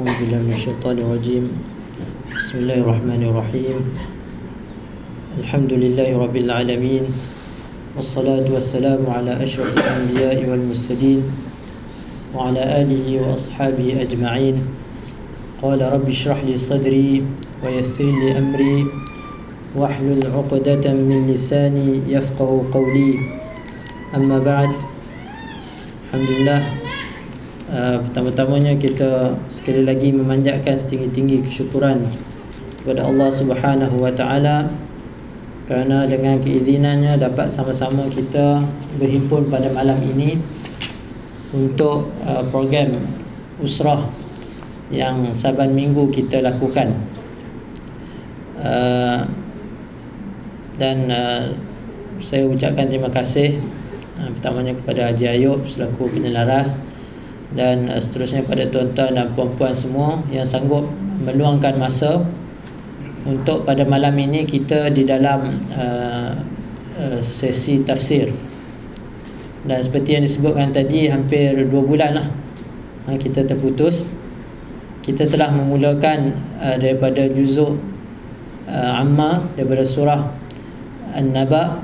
أعوذ بالله من الشيطان الرجيم. بسم الله الرحمن الرحيم. الحمد لله رب العالمين والصلاة والسلام على أشرف الأنبياء والمرسلين وعلى آله وأصحابه أجمعين. قال رب اشرح لي صدري ويسر لي أمري واحلل عقدة من لساني يفقه قولي. أما بعد الحمد لله Uh, pertama-tamanya kita sekali lagi memanjatkan setinggi-tinggi kesyukuran kepada Allah Subhanahu Wa Taala kerana dengan keizinannya dapat sama-sama kita berhimpun pada malam ini untuk uh, program usrah yang saban minggu kita lakukan. Uh, dan uh, saya ucapkan terima kasih uh, pertamanya kepada Haji Ayub selaku penyelaras dan uh, seterusnya pada tuan-tuan dan puan-puan semua yang sanggup meluangkan masa untuk pada malam ini kita di dalam uh, uh, sesi tafsir. Dan seperti yang disebutkan tadi hampir 2 bulan lah uh, kita terputus. Kita telah memulakan uh, daripada juzuk uh, amma daripada surah An-Naba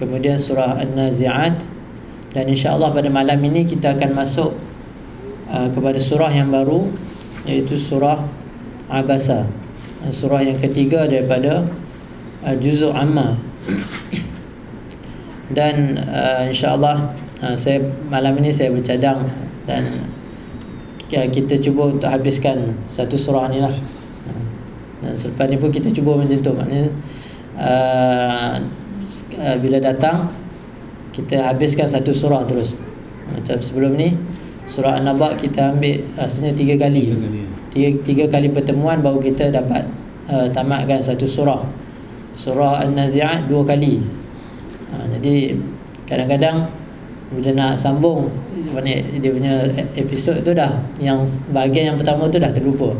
kemudian surah An-Nazi'at. Dan insya-Allah pada malam ini kita akan masuk Uh, kepada surah yang baru iaitu surah Abasa. Uh, surah yang ketiga daripada uh, juzuk amma. Dan uh, insyaallah uh, saya malam ini saya bercadang dan kita cuba untuk habiskan satu surah ni lah. Dan selepas ni pun kita cuba macam tu. Maknanya uh, bila datang kita habiskan satu surah terus. Macam sebelum ni surah An-Naba kita ambil rasanya tiga kali. Tiga, tiga kali pertemuan baru kita dapat uh, tamatkan satu surah. Surah An-Nazi'at dua kali. Uh, jadi kadang-kadang bila nak sambung dia punya episod tu dah yang bahagian yang pertama tu dah terlupa.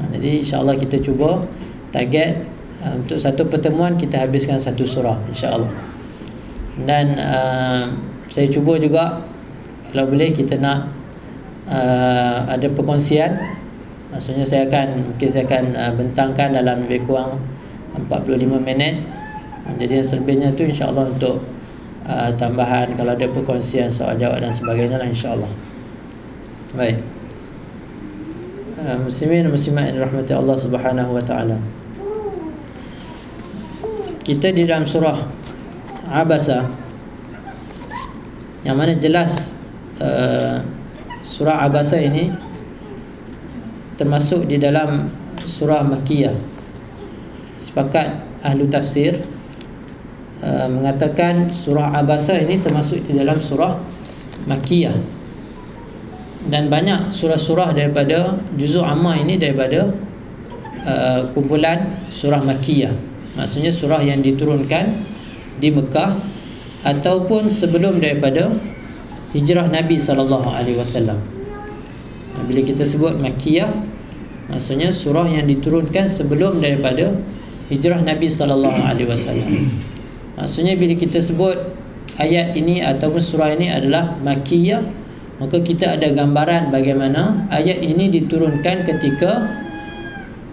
Uh, jadi insya-Allah kita cuba target uh, untuk satu pertemuan kita habiskan satu surah insya-Allah. Dan uh, saya cuba juga kalau boleh kita nak uh, ada perkongsian. Maksudnya saya akan mungkin saya akan uh, bentangkan dalam lebih kurang 45 minit. Jadi yang selebihnya tu insyaAllah untuk uh, tambahan kalau ada perkongsian soal jawab dan sebagainya lah insyaAllah. Baik. Uh, muslimin muslimat yang rahmati Allah subhanahu wa ta'ala. Kita di dalam surah Abasa yang mana jelas uh, surah Abasa ini termasuk di dalam surah Makiyah. Sepakat ahlu tafsir uh, mengatakan surah Abasa ini termasuk di dalam surah Makiyah. Dan banyak surah-surah daripada juzuk amma ini daripada uh, kumpulan surah Makiyah. Maksudnya surah yang diturunkan di Mekah ataupun sebelum daripada hijrah Nabi sallallahu alaihi wasallam. Ha, bila kita sebut Makkiyah maksudnya surah yang diturunkan sebelum daripada hijrah Nabi sallallahu alaihi wasallam. Maksudnya bila kita sebut ayat ini ataupun surah ini adalah Makkiyah maka kita ada gambaran bagaimana ayat ini diturunkan ketika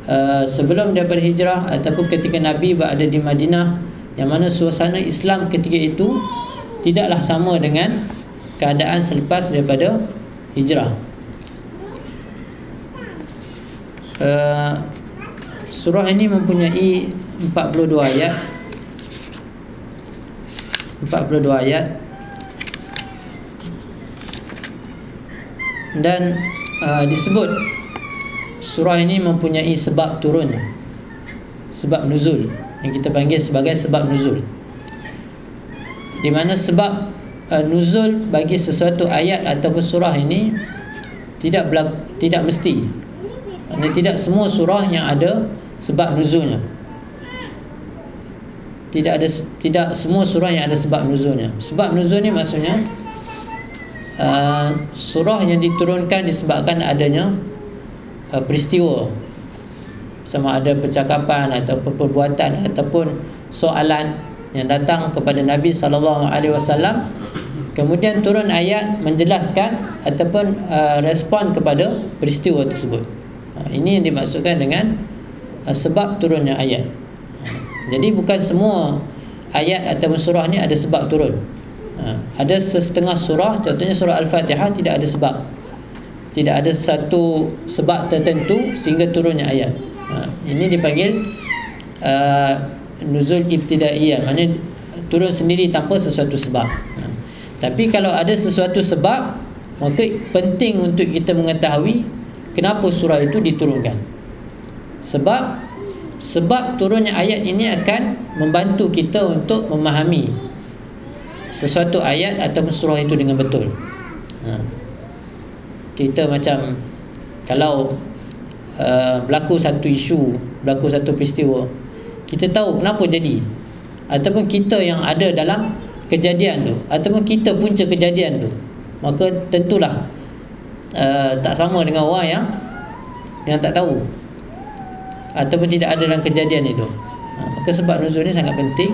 uh, sebelum daripada hijrah ataupun ketika Nabi berada di Madinah yang mana suasana Islam ketika itu tidaklah sama dengan keadaan selepas daripada hijrah. Uh, surah ini mempunyai 42 ayat. 42 ayat. Dan uh, disebut surah ini mempunyai sebab turun. Sebab nuzul yang kita panggil sebagai sebab nuzul. Di mana sebab uh, nuzul bagi sesuatu ayat ataupun surah ini tidak berlaku, tidak mesti. Ini tidak semua surah yang ada sebab nuzulnya. Tidak ada tidak semua surah yang ada sebab nuzulnya. Sebab nuzul ni maksudnya uh, surah yang diturunkan disebabkan adanya uh, peristiwa sama ada percakapan ataupun perbuatan ataupun soalan yang datang kepada Nabi sallallahu alaihi wasallam kemudian turun ayat menjelaskan ataupun uh, respon kepada peristiwa tersebut Ha, ini yang dimaksudkan dengan uh, sebab turunnya ayat. Ha, jadi bukan semua ayat atau surah ni ada sebab turun. Ha, ada setengah surah, contohnya surah Al-Fatihah tidak ada sebab. Tidak ada satu sebab tertentu sehingga turunnya ayat. Ha, ini dipanggil uh, nuzul ibtidaiyah. Maknanya turun sendiri tanpa sesuatu sebab. Tapi kalau ada sesuatu sebab, maka penting untuk kita mengetahui kenapa surah itu diturunkan. Sebab sebab turunnya ayat ini akan membantu kita untuk memahami sesuatu ayat atau surah itu dengan betul. Ha. Kita macam kalau uh, berlaku satu isu, berlaku satu peristiwa, kita tahu kenapa jadi ataupun kita yang ada dalam kejadian tu ataupun kita punca kejadian tu, maka tentulah uh, tak sama dengan orang yang yang tak tahu ataupun tidak ada dalam kejadian itu. Ha, maka sebab nuzul ni sangat penting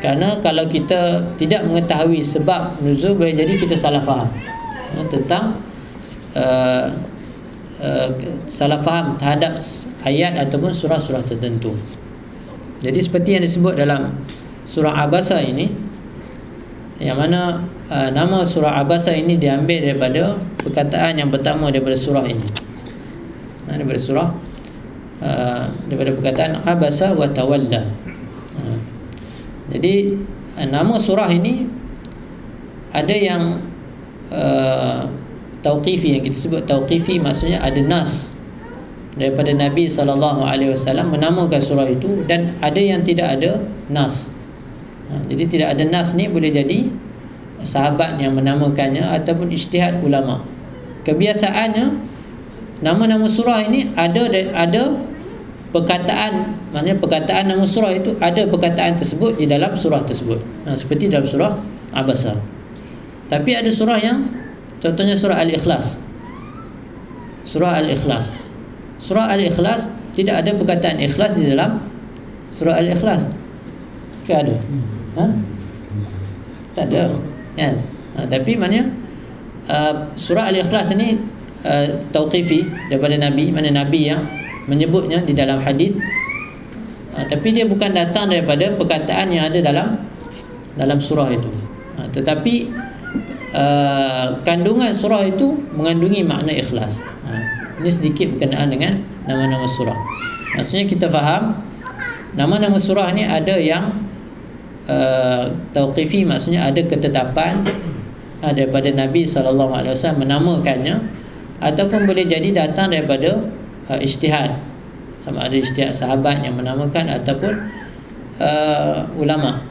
kerana kalau kita tidak mengetahui sebab nuzul boleh jadi kita salah faham uh, tentang uh, uh, salah faham terhadap ayat ataupun surah-surah tertentu. Jadi seperti yang disebut dalam surah Abasa ini yang mana uh, nama surah Abasa ini diambil daripada perkataan yang pertama daripada surah ini. Uh, daripada surah uh, daripada perkataan Abasa wa tawalla. Uh, jadi eh, nama surah ini ada yang uh, tauqifi yang kita sebut tauqifi maksudnya ada nas daripada Nabi wasallam menamakan surah itu dan ada yang tidak ada nas. Ha, jadi tidak ada nas ni boleh jadi sahabat yang menamakannya ataupun ijtihad ulama. Kebiasaannya nama-nama surah ini ada ada perkataan maknanya perkataan nama surah itu ada perkataan tersebut di dalam surah tersebut. Ha, seperti dalam surah Abasa. Tapi ada surah yang contohnya surah Al-Ikhlas. Surah Al-Ikhlas. Surah Al-Ikhlas tidak ada perkataan ikhlas di dalam surah Al-Ikhlas. Ke ada ha? tak ada. Kan ha, tapi maknanya uh, surah Al-Ikhlas ini uh, tauqifi daripada Nabi mana Nabi yang menyebutnya di dalam hadis. Ha, tapi dia bukan datang daripada perkataan yang ada dalam dalam surah itu. Ha, tetapi uh, kandungan surah itu mengandungi makna ikhlas. Ha, ini sedikit berkenaan dengan nama-nama surah. Maksudnya kita faham nama-nama surah ni ada yang uh, tauqifi maksudnya ada ketetapan uh, daripada Nabi SAW menamakannya ataupun boleh jadi datang daripada uh, ijtihad. Sama ada ijtihad sahabat yang menamakan ataupun uh, ulama.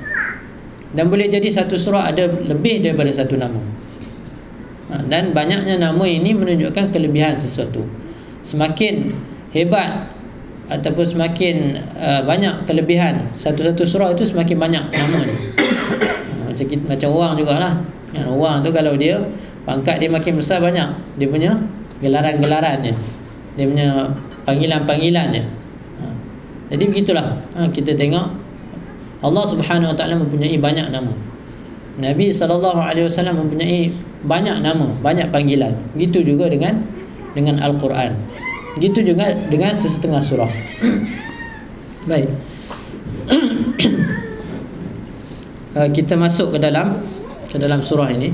Dan boleh jadi satu surah ada lebih daripada satu nama. Uh, dan banyaknya nama ini menunjukkan kelebihan sesuatu. Semakin hebat ataupun semakin uh, banyak kelebihan satu-satu surah itu semakin banyak uh, macam kita, macam orang jugalah kan orang tu kalau dia pangkat dia makin besar banyak dia punya gelaran-gelarannya dia punya panggilan-panggilannya. Ha. Jadi begitulah ha, kita tengok Allah Subhanahu Wa Taala mempunyai banyak nama. Nabi sallallahu alaihi wasallam mempunyai banyak nama, banyak panggilan. Gitu juga dengan dengan Al-Quran. Gitu juga dengan sesetengah surah. Baik. uh, kita masuk ke dalam ke dalam surah ini.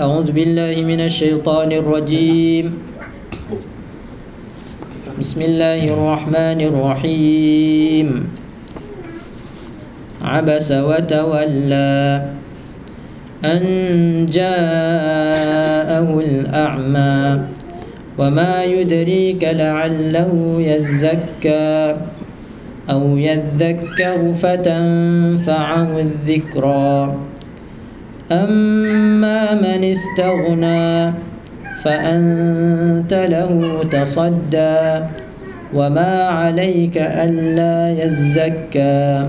A'udzu billahi minasyaitonir rajim. Bismillahirrahmanirrahim. Abasa wa tawalla. أن جاءه الأعمى وما يدريك لعله يزكى أو يذكر فتنفعه الذكرى. أما من استغنى فأنت له تصدى وما عليك ألا يزكى.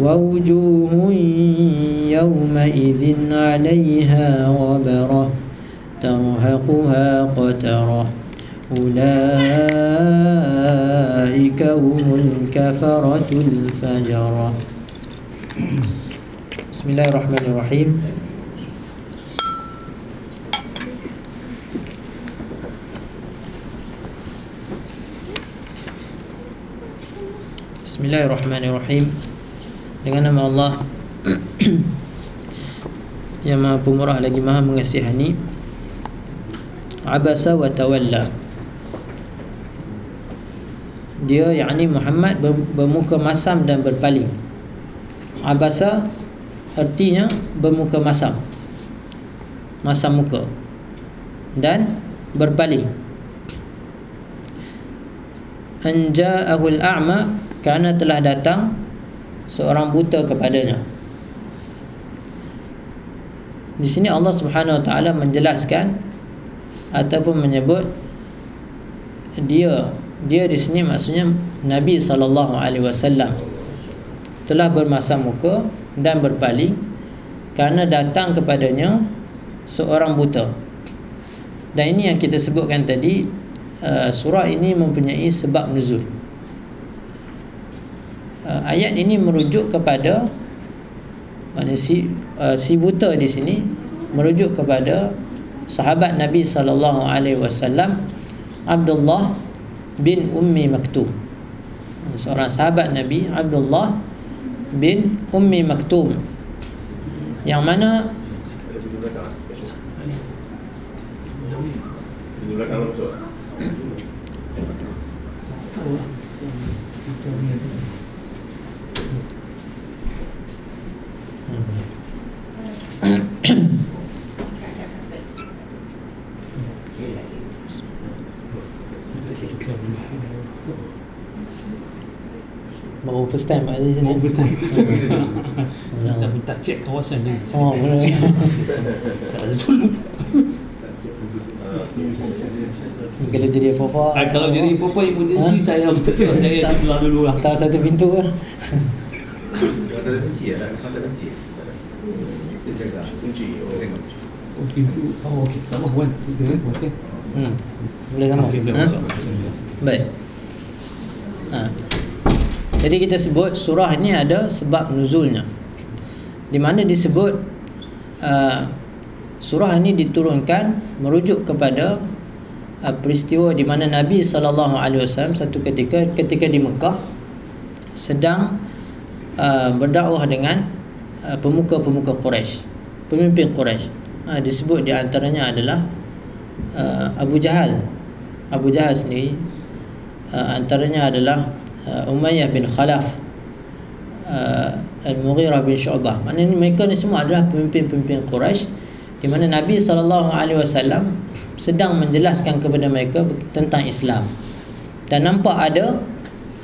ووجوه يومئذ عليها غبرة ترهقها قترة. أولئك هم الكفرة الفجرة. بسم الله الرحمن الرحيم. Bismillahirrahmanirrahim Dengan nama Allah Yang maha pemurah lagi maha mengasihani. Abasa wa tawalla. Dia yakni Muhammad bermuka masam dan berpaling. Abasa artinya bermuka masam. Masam muka. Dan berpaling. Anja'ahul a'ma Kerana telah datang Seorang buta kepadanya Di sini Allah subhanahu wa ta'ala menjelaskan Ataupun menyebut Dia Dia di sini maksudnya Nabi SAW Telah bermasam muka Dan berpaling Kerana datang kepadanya Seorang buta Dan ini yang kita sebutkan tadi Uh, surah ini mempunyai sebab nuzul. Uh, ayat ini merujuk kepada mana si uh, si buta di sini merujuk kepada sahabat Nabi sallallahu alaihi wasallam Abdullah bin Ummi Maktum. Seorang sahabat Nabi Abdullah bin Ummi Maktum. Yang mana Baru first time ada di sini. Baru first time. Kita minta cek kawasan ni. Sama boleh. Ada sulu. Kalau jadi apa-apa. Ah, kalau jadi apa-apa emergency Ha? saya betul saya Tak- keluar dulu lah. Hantar satu pintu lah. Mata ada kunci ya? Mata ada kunci. Dia jaga kunci. Oh. Oh pintu. Oh okey. Tak mahu kan. Masih. Hmm. Boleh sama. Boleh. Bismillah. Baik. Jadi kita sebut surah ni ada sebab nuzulnya. Di mana disebut uh, surah ini diturunkan merujuk kepada uh, peristiwa di mana Nabi sallallahu alaihi wasallam satu ketika ketika di Mekah sedang uh, berdakwah dengan uh, pemuka-pemuka Quraisy, pemimpin Quraisy. Uh, disebut di antaranya adalah uh, Abu Jahal. Abu Jahal sendiri uh, antaranya adalah uh, Umayyah bin Khalaf uh, Al-Mughirah bin Syu'bah. Maknanya mereka ni semua adalah pemimpin-pemimpin Quraisy di mana Nabi wasallam sedang menjelaskan kepada mereka tentang Islam. Dan nampak ada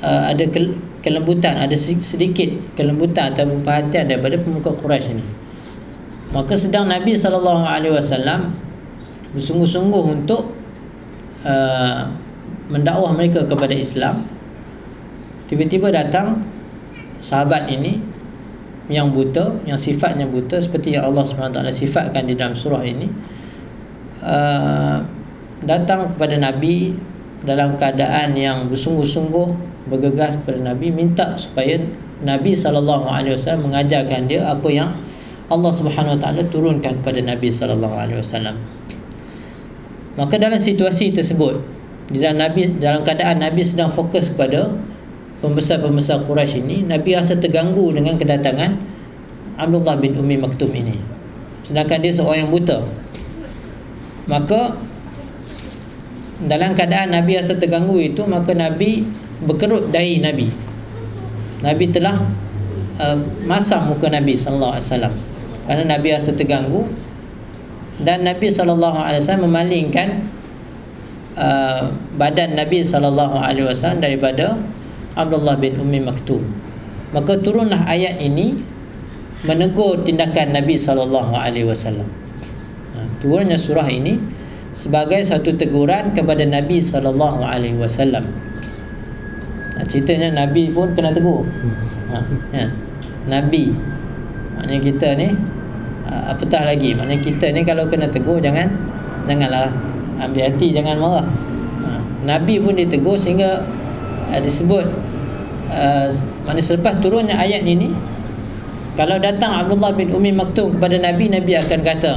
uh, ada kelembutan, ada sedikit kelembutan atau perhatian daripada pemuka Quraisy ini. Maka sedang Nabi sallallahu alaihi wasallam bersungguh-sungguh untuk uh, mendakwah mereka kepada Islam. Tiba-tiba datang sahabat ini yang buta, yang sifatnya buta seperti yang Allah SWT sifatkan di dalam surah ini uh, datang kepada Nabi dalam keadaan yang bersungguh-sungguh bergegas kepada Nabi minta supaya Nabi SAW mengajarkan dia apa yang Allah Taala turunkan kepada Nabi wasallam. Maka dalam situasi tersebut, di dalam Nabi dalam keadaan Nabi sedang fokus kepada pembesar-pembesar Quraisy ini Nabi rasa terganggu dengan kedatangan Abdullah bin Umi Maktum ini. Sedangkan dia seorang yang buta. Maka dalam keadaan Nabi rasa terganggu itu maka Nabi berkerut dahi Nabi. Nabi telah uh, masam muka Nabi sallallahu alaihi wasallam. Kerana Nabi rasa terganggu. Dan Nabi sallallahu alaihi wasallam memalingkan uh, badan Nabi sallallahu alaihi wasallam daripada Abdullah bin Ummi Maktum. Maka turunlah ayat ini menegur tindakan Nabi wasallam. Ha, turunnya surah ini sebagai satu teguran kepada Nabi wasallam. Ha, ceritanya Nabi pun kena tegur. Ha, ya. Nabi. Maknanya kita ni apatah lagi. Maknanya kita ni kalau kena tegur jangan janganlah ambil hati jangan marah. Nabi pun ditegur sehingga disebut uh, mana selepas turunnya ayat ini kalau datang Abdullah bin Umi Maktum kepada Nabi Nabi akan kata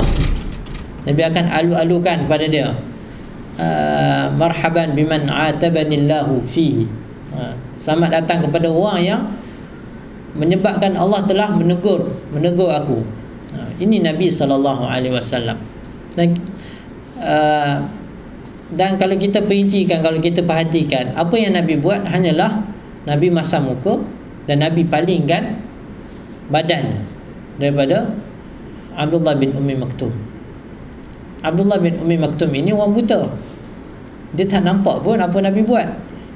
Nabi akan alu-alukan kepada dia uh, marhaban biman atabanillahu fihi. Uh, selamat datang kepada orang yang menyebabkan Allah telah menegur menegur aku. Uh, ini Nabi sallallahu alaihi wasallam. Dan uh, dan kalau kita perincikan kalau kita perhatikan apa yang Nabi buat hanyalah Nabi masam muka dan Nabi palingkan badan daripada Abdullah bin Ummi Maktum. Abdullah bin Ummi Maktum ini orang buta. Dia tak nampak pun apa Nabi buat.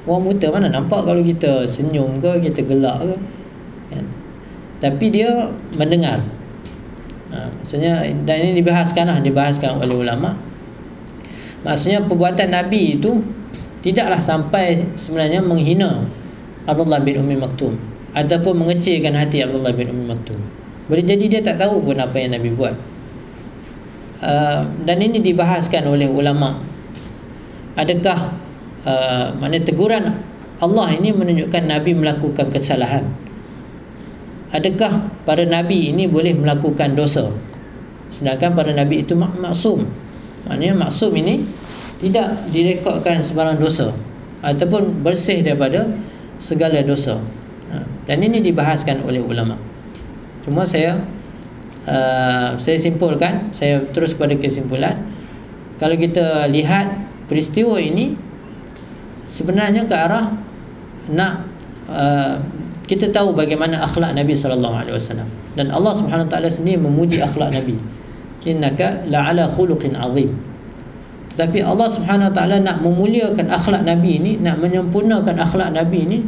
Orang buta mana nampak kalau kita senyum ke kita gelak ke kan? tapi dia mendengar. Ha, maksudnya dan ini dibahaskan lah dibahaskan oleh ulama' Maksudnya perbuatan Nabi itu tidaklah sampai sebenarnya menghina Abdullah bin Umi Maktum ataupun mengecilkan hati Abdullah bin Umi Maktum. Boleh jadi dia tak tahu pun apa yang Nabi buat. Uh, dan ini dibahaskan oleh ulama. Adakah uh, mana teguran Allah ini menunjukkan Nabi melakukan kesalahan? Adakah para nabi ini boleh melakukan dosa? Sedangkan para nabi itu maksum. Maknanya maksum ini tidak direkodkan sebarang dosa ataupun bersih daripada segala dosa. Ha, dan ini dibahaskan oleh ulama. Cuma saya uh, saya simpulkan, saya terus kepada kesimpulan kalau kita lihat peristiwa ini sebenarnya ke arah nak uh, kita tahu bagaimana akhlak Nabi sallallahu alaihi wasallam dan Allah Subhanahu taala sendiri memuji akhlak Nabi innaka la'ala khuluqin azim tetapi Allah Subhanahu taala nak memuliakan akhlak nabi ini nak menyempurnakan akhlak nabi ini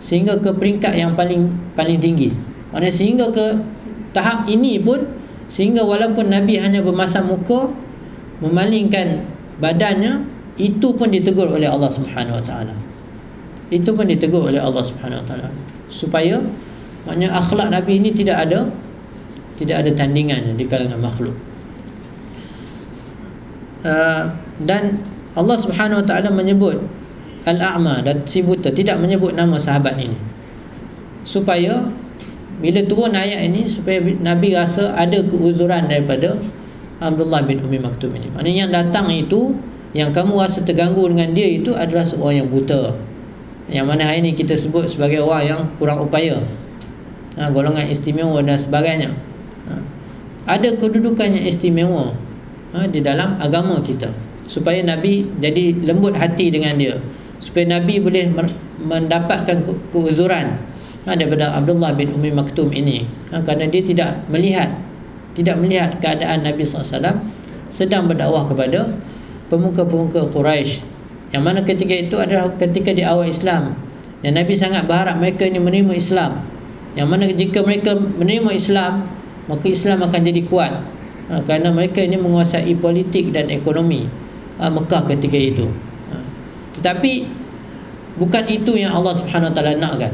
sehingga ke peringkat yang paling paling tinggi. Maknanya sehingga ke tahap ini pun sehingga walaupun nabi hanya bermasam muka memalingkan badannya itu pun ditegur oleh Allah Subhanahu taala. Itu pun ditegur oleh Allah Subhanahu taala. Supaya maknanya akhlak nabi ini tidak ada tidak ada tandingannya di kalangan makhluk. Uh, dan Allah Subhanahu Wa Taala menyebut al-a'ma dan si buta tidak menyebut nama sahabat ini. Supaya bila turun ayat ini supaya Nabi rasa ada keuzuran daripada Abdullah bin Umi Maktum ini. Maknanya yang datang itu yang kamu rasa terganggu dengan dia itu adalah seorang yang buta. Yang mana hari ini kita sebut sebagai orang yang kurang upaya. Ha, golongan istimewa dan sebagainya. Ha, ada kedudukan yang istimewa ha, di dalam agama kita supaya Nabi jadi lembut hati dengan dia. Supaya Nabi boleh mendapatkan ke- keuzuran. Ha, daripada Abdullah bin Umi Maktum ini. Ha, kerana dia tidak melihat tidak melihat keadaan Nabi SAW sedang berdakwah kepada pemuka-pemuka Quraisy. Yang mana ketika itu adalah ketika di awal Islam. Yang Nabi sangat berharap mereka ini menerima Islam. Yang mana jika mereka menerima Islam maka Islam akan jadi kuat. Ha, kerana mereka ini menguasai politik dan ekonomi ha, Mekah ketika itu. Ha. tetapi bukan itu yang Allah Subhanahu Wa Taala nakkan.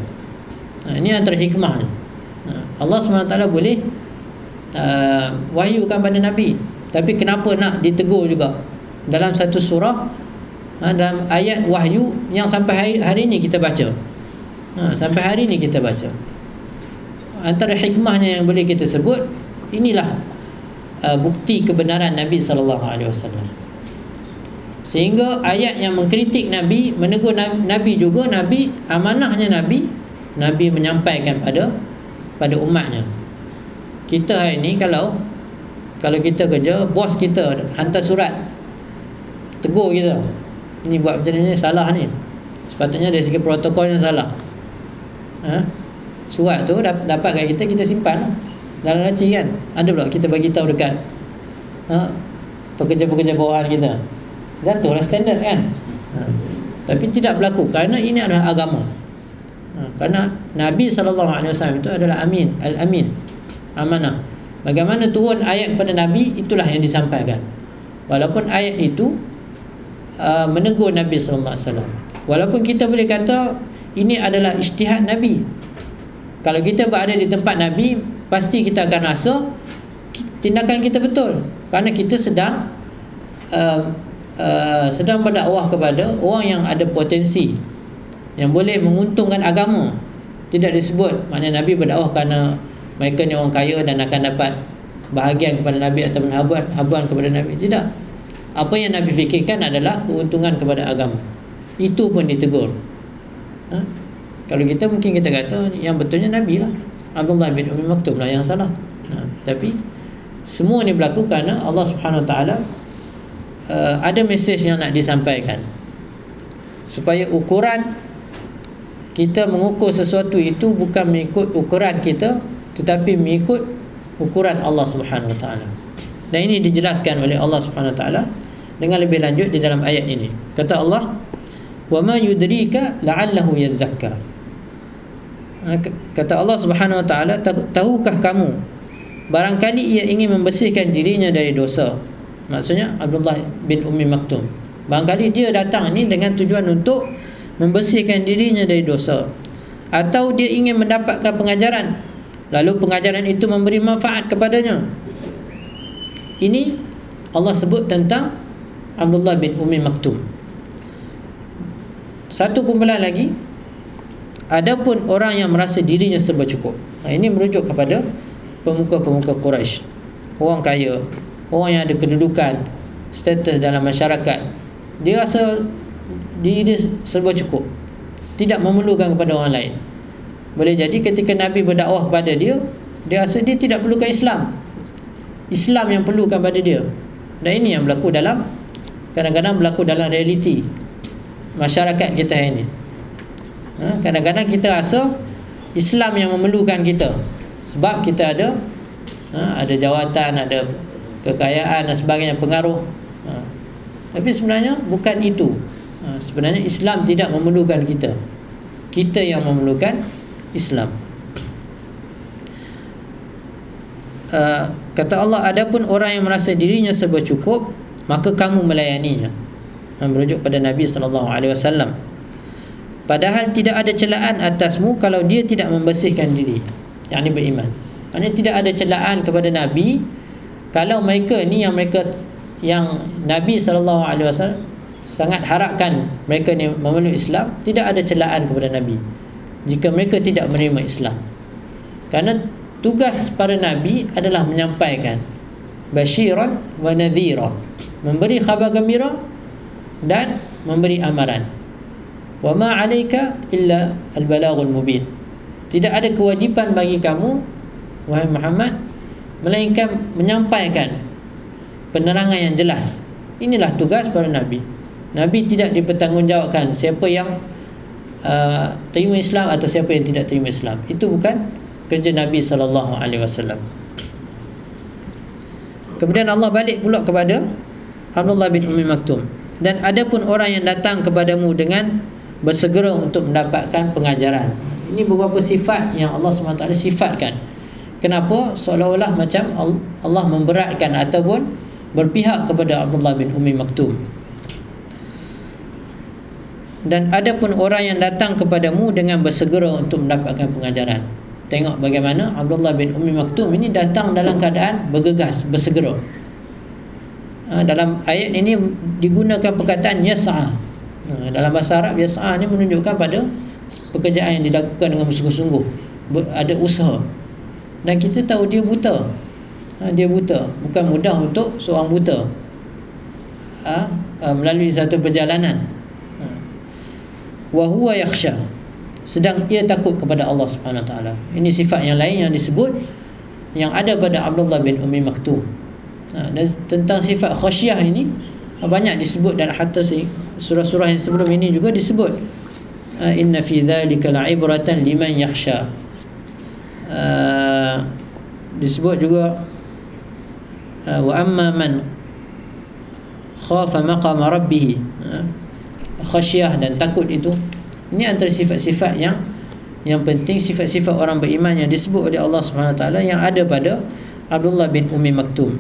Ha, ini antara hikmah ni. Ha, Allah Subhanahu Wa Taala boleh uh, wahyukan pada Nabi. Tapi kenapa nak ditegur juga? Dalam satu surah ha, dalam ayat wahyu yang sampai hari, hari ini kita baca. Ha, sampai hari ini kita baca. Antara hikmahnya yang boleh kita sebut inilah uh, bukti kebenaran Nabi wasallam sehingga ayat yang mengkritik Nabi menegur Nabi juga Nabi amanahnya Nabi Nabi menyampaikan pada pada umatnya. Kita hari ini kalau kalau kita kerja bos kita hantar surat. Tegur kita. Ni buat macam ni salah ni. Sepatutnya dari segi protokolnya salah. Ha? surat tu dapat kat kita kita simpan. Dalam laci kan? Ada pula kita bagi tahu dekat ha? pekerja-pekerja bawahan kita jatuhlah standard kan? Ha? tapi tidak berlaku kerana ini adalah agama. Ha? kerana Nabi SAW itu adalah amin al-amin amanah. Bagaimana turun ayat kepada Nabi itulah yang disampaikan. Walaupun ayat itu uh, menegur Nabi SAW walaupun kita boleh kata ini adalah ijtihad Nabi. Kalau kita berada di tempat Nabi pasti kita akan rasa tindakan kita betul. Kerana kita sedang uh, uh, sedang berdakwah kepada orang yang ada potensi yang boleh menguntungkan agama. Tidak disebut maknanya Nabi berdakwah kerana mereka ni orang kaya dan akan dapat bahagian kepada Nabi atau habuan, habuan kepada Nabi. Tidak. Apa yang Nabi fikirkan adalah keuntungan kepada agama. Itu pun ditegur. Ha? kalau kita mungkin kita kata yang betulnya Nabi lah. Abdullah bin Umi Maktum lah yang salah. Ha? tapi semua ni berlaku kerana Allah subhanahu wa ta'ala uh, ada mesej yang nak disampaikan supaya ukuran kita mengukur sesuatu itu bukan mengikut ukuran kita tetapi mengikut ukuran Allah Subhanahu Wa Taala. Dan ini dijelaskan oleh Allah Subhanahu Wa Taala dengan lebih lanjut di dalam ayat ini. Kata Allah, "Wa ma yudrika la'allahu yazakka." Kata Allah Subhanahu Wa Taala, "Tahukah kamu barangkali ia ingin membersihkan dirinya dari dosa?" Maksudnya Abdullah bin Ummi Maktum. Barangkali dia datang ni dengan tujuan untuk membersihkan dirinya dari dosa. Atau dia ingin mendapatkan pengajaran. Lalu pengajaran itu memberi manfaat kepadanya. Ini Allah sebut tentang Abdullah bin Umi Maktum. Satu kumpulan lagi. Adapun orang yang merasa dirinya serba cukup. Nah, ini merujuk kepada pemuka-pemuka Quraisy. Orang kaya orang yang ada kedudukan status dalam masyarakat dia rasa diri dia serba cukup tidak memerlukan kepada orang lain boleh jadi ketika Nabi berdakwah kepada dia dia rasa dia tidak perlukan Islam Islam yang perlukan pada dia dan ini yang berlaku dalam kadang-kadang berlaku dalam realiti masyarakat kita ini ha? kadang-kadang kita rasa Islam yang memerlukan kita sebab kita ada ha? ada jawatan ada kekayaan dan sebagainya pengaruh. Ha? tapi sebenarnya bukan itu. Ha? sebenarnya Islam tidak memerlukan kita. Kita yang memerlukan Islam. Uh, kata Allah adapun orang yang merasa dirinya serba cukup maka kamu melayaninya. Ha, merujuk pada Nabi sallallahu alaihi wasallam. Padahal tidak ada celaan atasmu kalau dia tidak membersihkan diri. Yang ini beriman. Maknanya tidak ada celaan kepada Nabi kalau mereka ni yang mereka yang Nabi sallallahu alaihi wasallam sangat harapkan mereka ni memeluk Islam tidak ada celaan kepada Nabi jika mereka tidak menerima Islam. Kerana tugas para nabi adalah menyampaikan basyiran wa nadhira memberi khabar gembira dan memberi amaran. Wa ma 'alaika illa al-balaghul mubin. Tidak ada kewajipan bagi kamu wahai Muhammad melainkan menyampaikan penerangan yang jelas. Inilah tugas para nabi. Nabi tidak dipertanggungjawabkan siapa yang uh, terima Islam atau siapa yang tidak terima Islam. Itu bukan kerja nabi sallallahu alaihi wasallam. Kemudian Allah balik pula kepada Abdullah bin Umi Maktum. Dan ada pun orang yang datang kepadamu dengan bersegera untuk mendapatkan pengajaran. Ini beberapa sifat yang Allah SWT sifatkan kenapa? Seolah-olah macam Allah memberatkan ataupun berpihak kepada Abdullah bin Umi Maktum. Dan ada pun orang yang datang kepadamu dengan bersegera untuk mendapatkan pengajaran. Tengok bagaimana Abdullah bin Umi Maktum ini datang dalam keadaan bergegas bersegera. Ha, dalam ayat ini digunakan perkataan yas'a. Ha, dalam bahasa Arab yas'a ini menunjukkan pada pekerjaan yang dilakukan dengan bersungguh-sungguh. Ada usaha dan kita tahu dia buta. Ha, dia buta. Bukan mudah untuk seorang buta. Ha, ha, melalui satu perjalanan. Ha. wa huwa yakhsha. Sedang ia takut kepada Allah Subhanahu taala. Ini sifat yang lain yang disebut yang ada pada Abdullah bin Umi Maktum. Ha, dan tentang sifat khasyah ini banyak disebut dan hatta surah-surah yang sebelum ini juga disebut. Uh, inna fi dhalika la'ibratan liman yakhsha disebut juga uh, wa amma man khafa maqama rabbih uh, khasyah dan takut itu ini antara sifat-sifat yang yang penting sifat-sifat orang beriman yang disebut oleh Allah Subhanahu taala yang ada pada Abdullah bin Umi Maktum.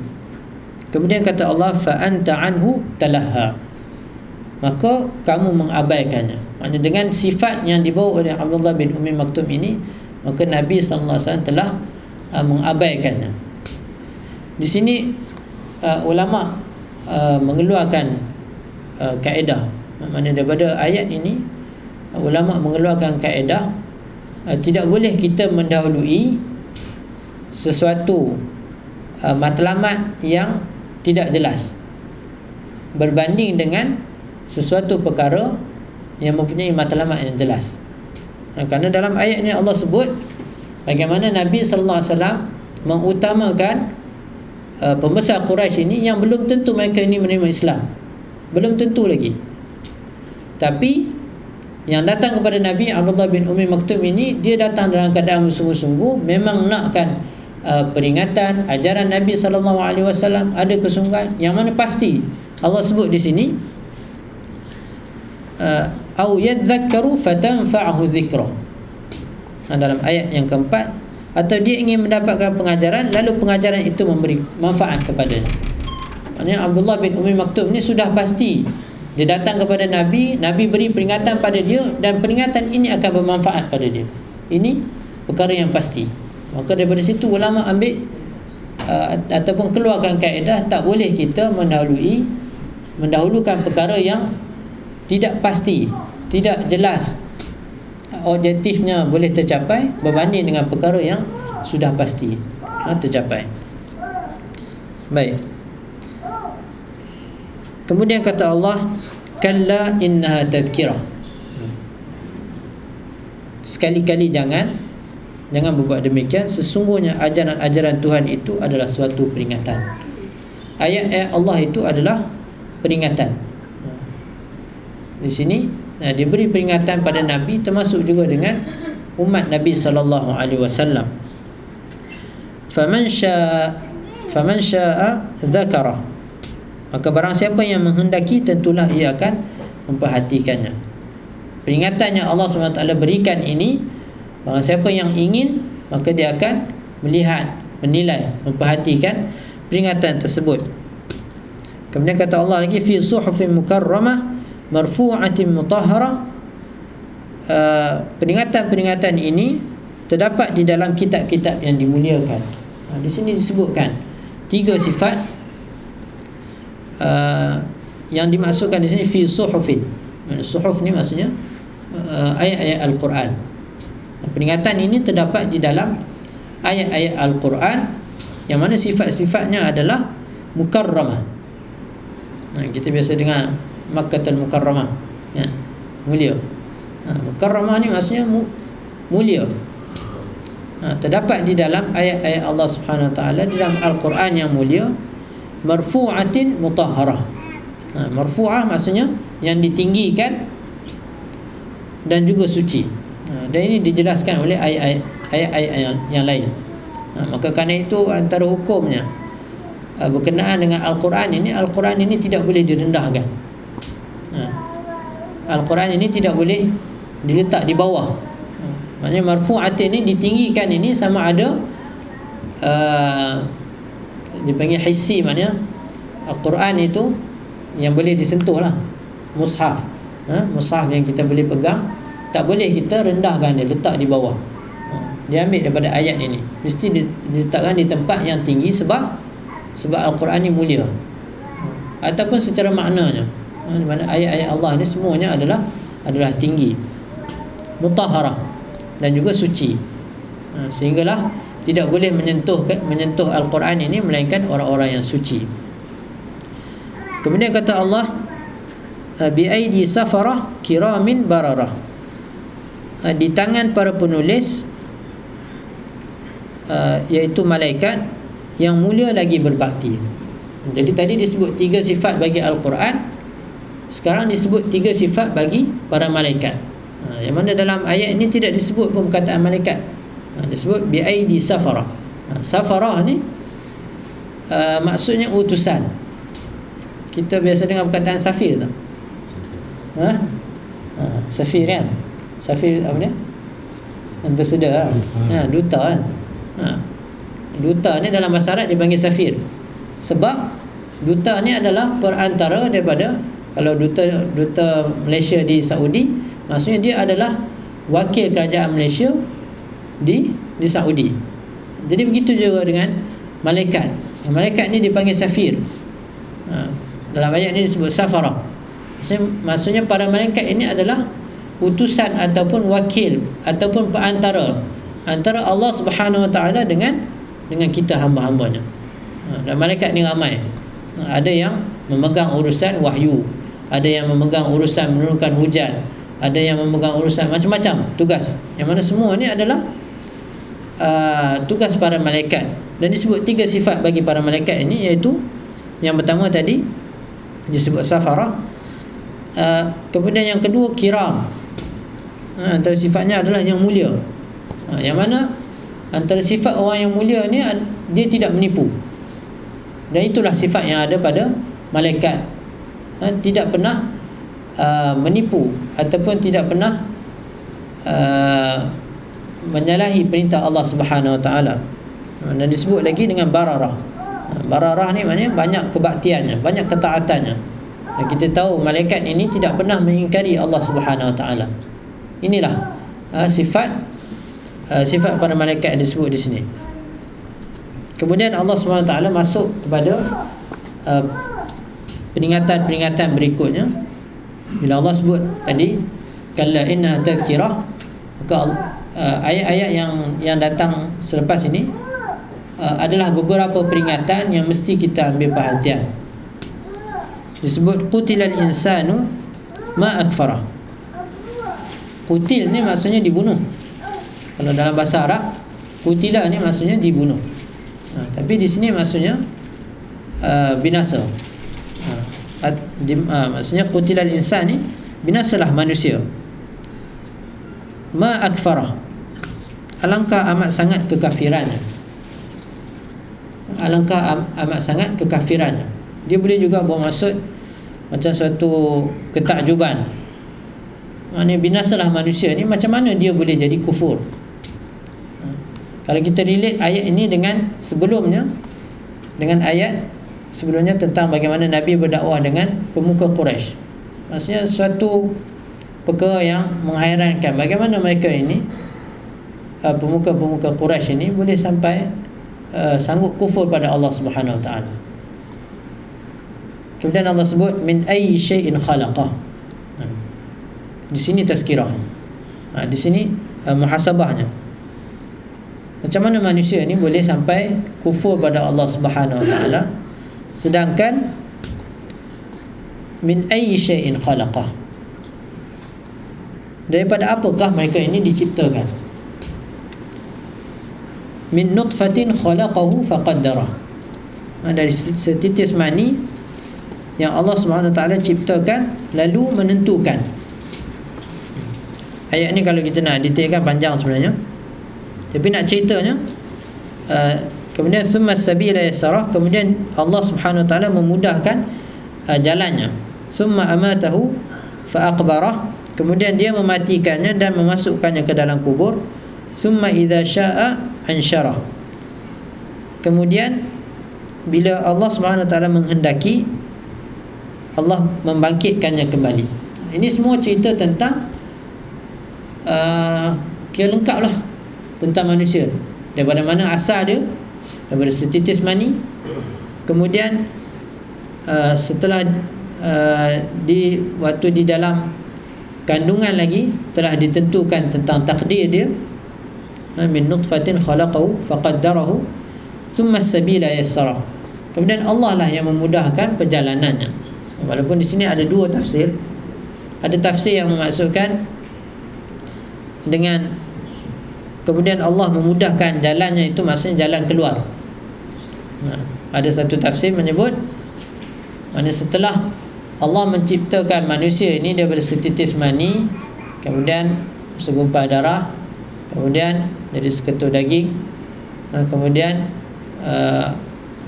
Kemudian kata Allah fa anta anhu talahha maka kamu mengabaikannya. Maknanya dengan sifat yang dibawa oleh Abdullah bin Umi Maktum ini maka Nabi sallallahu alaihi wasallam telah uh, mengabaikannya di sini uh, ulama uh, mengeluarkan uh, kaedah. Maknanya daripada ayat ini uh, ulama mengeluarkan kaedah uh, tidak boleh kita mendahului sesuatu uh, matlamat yang tidak jelas. Berbanding dengan sesuatu perkara yang mempunyai matlamat yang jelas. Kerana dalam ayat ini Allah sebut bagaimana Nabi sallallahu alaihi wasallam mengutamakan uh, pembesar Quraisy ini yang belum tentu mereka ini menerima Islam. Belum tentu lagi. Tapi yang datang kepada Nabi Abdullah bin Umi Maktum ini dia datang dalam keadaan sungguh-sungguh memang nakkan uh, peringatan ajaran Nabi sallallahu alaihi wasallam ada kesungguhan yang mana pasti Allah sebut di sini Uh, au yadhakkaru fatanfa'ahu dhikra dalam ayat yang keempat atau dia ingin mendapatkan pengajaran lalu pengajaran itu memberi manfaat kepadanya maknanya Abdullah bin Umi Maktum ni sudah pasti. Dia datang kepada Nabi Nabi beri peringatan pada dia dan peringatan ini akan bermanfaat pada dia. Ini perkara yang pasti. Maka daripada situ ulama ambil uh, ataupun keluarkan kaedah tak boleh kita mendahului mendahulukan perkara yang tidak pasti, tidak jelas objektifnya boleh tercapai berbanding dengan perkara yang sudah pasti ha, tercapai. Baik. Kemudian kata Allah, kalla innaha tadhkirah. Sekali-kali jangan jangan berbuat demikian sesungguhnya ajaran-ajaran Tuhan itu adalah suatu peringatan. Ayat-ayat Allah itu adalah peringatan di sini uh, diberi peringatan pada Nabi termasuk juga dengan umat Nabi sallallahu alaihi wasallam. Faman syaa faman syaa dzakara. Maka barang siapa yang menghendaki tentulah ia akan memperhatikannya. Peringatan yang Allah SWT berikan ini Barang siapa yang ingin Maka dia akan melihat Menilai, memperhatikan Peringatan tersebut Kemudian kata Allah lagi Fi suhufin mukarramah marfu'atin mutahhara uh, peringatan-peringatan ini terdapat di dalam kitab-kitab yang dimuliakan. Uh, di sini disebutkan tiga sifat uh, yang dimasukkan di sini fi suhufin. Suhuf ni maksudnya uh, ayat-ayat Al-Quran. Peringatan ini terdapat di dalam ayat-ayat Al-Quran yang mana sifat-sifatnya adalah mukarramah. Nah, kita biasa dengar Makkatul Mukarramah. Ya, mulia. Ha, Mukarramah ni maksudnya mu, mulia. Ha, terdapat di dalam ayat-ayat Allah Subhanahu Wa Taala di dalam Al-Quran yang mulia marfu'atin mutahharah. Ha, marfu'ah maksudnya yang ditinggikan dan juga suci. Ha, dan ini dijelaskan oleh ayat-ayat yang, yang lain. Ha, maka kerana itu antara hukumnya ha, berkenaan dengan Al-Quran ini Al-Quran ini tidak boleh direndahkan ha, Al-Quran ini tidak boleh diletak di bawah. Ha, maknanya marfu'atin ini ditinggikan ini sama ada uh, dipanggil hissi maknanya. Al-Quran itu yang boleh disentuh lah. Mushaf. Ha? mushaf yang kita boleh pegang. Tak boleh kita rendahkan dia letak di bawah. Ha? dia ambil daripada ayat ini. Mesti diletakkan di tempat yang tinggi sebab sebab Al-Quran ni mulia. Ataupun secara maknanya? Di mana ayat-ayat Allah ni semuanya adalah adalah tinggi. Mutaharah dan juga suci. Ha? sehinggalah tidak boleh menyentuh menyentuh Al-Quran ini melainkan orang-orang yang suci. Kemudian kata Allah bi aidi safarah kiramin bararah. Di tangan para penulis iaitu malaikat yang mulia lagi berbakti. Jadi tadi disebut tiga sifat bagi Al-Quran sekarang disebut tiga sifat bagi para malaikat. Yang mana dalam ayat ini tidak disebut pun perkataan malaikat. Ha, disebut biaidi safarah. Ha, safarah ni uh, maksudnya utusan. Kita biasa dengar perkataan safir tak ha? ha safir kan? Safir apa dia ambassador lah. ha, duta kan? Ha. duta ni dalam bahasa Arab dipanggil safir. Sebab duta ni adalah perantara daripada kalau duta duta Malaysia di Saudi maksudnya dia adalah wakil kerajaan Malaysia di di Saudi. Jadi begitu juga dengan malaikat. Malaikat ni dipanggil safir. Ha, dalam ayat ni disebut safara. Maksudnya, para malaikat ini adalah utusan ataupun wakil ataupun perantara antara Allah Subhanahu Wa Taala dengan dengan kita hamba-hambanya. Ha, dan malaikat ni ramai. Ha, ada yang memegang urusan wahyu, ada yang memegang urusan menurunkan hujan, ada yang memegang urusan macam-macam tugas. Yang mana semua ni adalah uh, tugas para malaikat. Dan disebut tiga sifat bagi para malaikat ini iaitu yang pertama tadi disebut safarah. Uh, kemudian yang kedua kiram. Uh, antara sifatnya adalah yang mulia. Uh, yang mana antara sifat orang yang mulia ni dia tidak menipu. Dan itulah sifat yang ada pada malaikat uh, tidak pernah uh, menipu ataupun tidak pernah uh, menyalahi perintah Allah Subhanahu Wa Taala. Dan disebut lagi dengan bararah. Ha, bararah ni maknanya banyak kebaktiannya, banyak ketaatannya. Dan kita tahu malaikat ini tidak pernah mengingkari Allah Subhanahu Wa Taala. Inilah uh, sifat uh, sifat para malaikat yang disebut di sini. Kemudian Allah Subhanahu Wa Taala masuk kepada uh, peringatan-peringatan berikutnya. Bila Allah sebut tadi kalla inna tadhkirah maka uh, ayat-ayat yang yang datang selepas ini uh, adalah beberapa peringatan yang mesti kita ambil perhatian. Disebut qutilal insanu ma akfara. Kutil ni maksudnya dibunuh. Kalau dalam bahasa Arab, kutila ni maksudnya dibunuh. Ha, tapi di sini maksudnya uh, binasa. Ha, maksudnya kutilal insan ni binasalah manusia. Ma akfarah. Alangkah amat sangat kekafirannya alangkah am, amat sangat kekafirannya dia boleh juga bermaksud macam suatu ketakjuban. Maknanya binasalah manusia ni macam mana dia boleh jadi kufur? Ha. kalau kita relate ayat ini dengan sebelumnya dengan ayat sebelumnya tentang bagaimana Nabi berdakwah dengan pemuka Quraisy maksudnya suatu perkara yang menghairankan bagaimana mereka ini uh, pemuka-pemuka Quraisy ini boleh sampai uh, sanggup kufur pada Allah Subhanahu Wa Taala. Kemudian Allah sebut min ayyi shay'in khalaqah. Ha. Di sini tazkirah. Ha, di sini uh, muhasabahnya. Macam mana manusia ini boleh sampai kufur pada Allah Subhanahu Wa Taala sedangkan min ayyi shay'in khalaqah. Daripada apakah mereka ini diciptakan? min nutfatin khalaqahu faqaddara ha, dari setitis mani yang Allah taala ciptakan lalu menentukan ayat ni kalau kita nak detailkan panjang sebenarnya tapi nak ceritanya uh, kemudian thumma sabila yasara kemudian Allah Subhanahu taala memudahkan uh, jalannya. Thumma amatahu fa aqbarah kemudian dia mematikannya dan memasukkannya ke dalam kubur. Thumma idza syaa ansyara kemudian bila Allah Subhanahu taala menghendaki Allah membangkitkannya kembali. Ini semua cerita tentang uh, kira lengkap tentang manusia daripada mana asal dia daripada setitis mani. Kemudian uh, setelah uh, di waktu di dalam kandungan lagi telah ditentukan tentang takdir dia ha, min nutfatin khalaqahu faqaddarahu thumma sabila yassara. Kemudian Allah lah yang memudahkan perjalanannya. Walaupun di sini ada dua tafsir. Ada tafsir yang memaksudkan dengan kemudian Allah memudahkan jalannya itu maksudnya jalan keluar. Nah, ada satu tafsir menyebut mana setelah Allah menciptakan manusia ini daripada setitis mani kemudian segumpal darah kemudian jadi seketul daging ha, kemudian uh,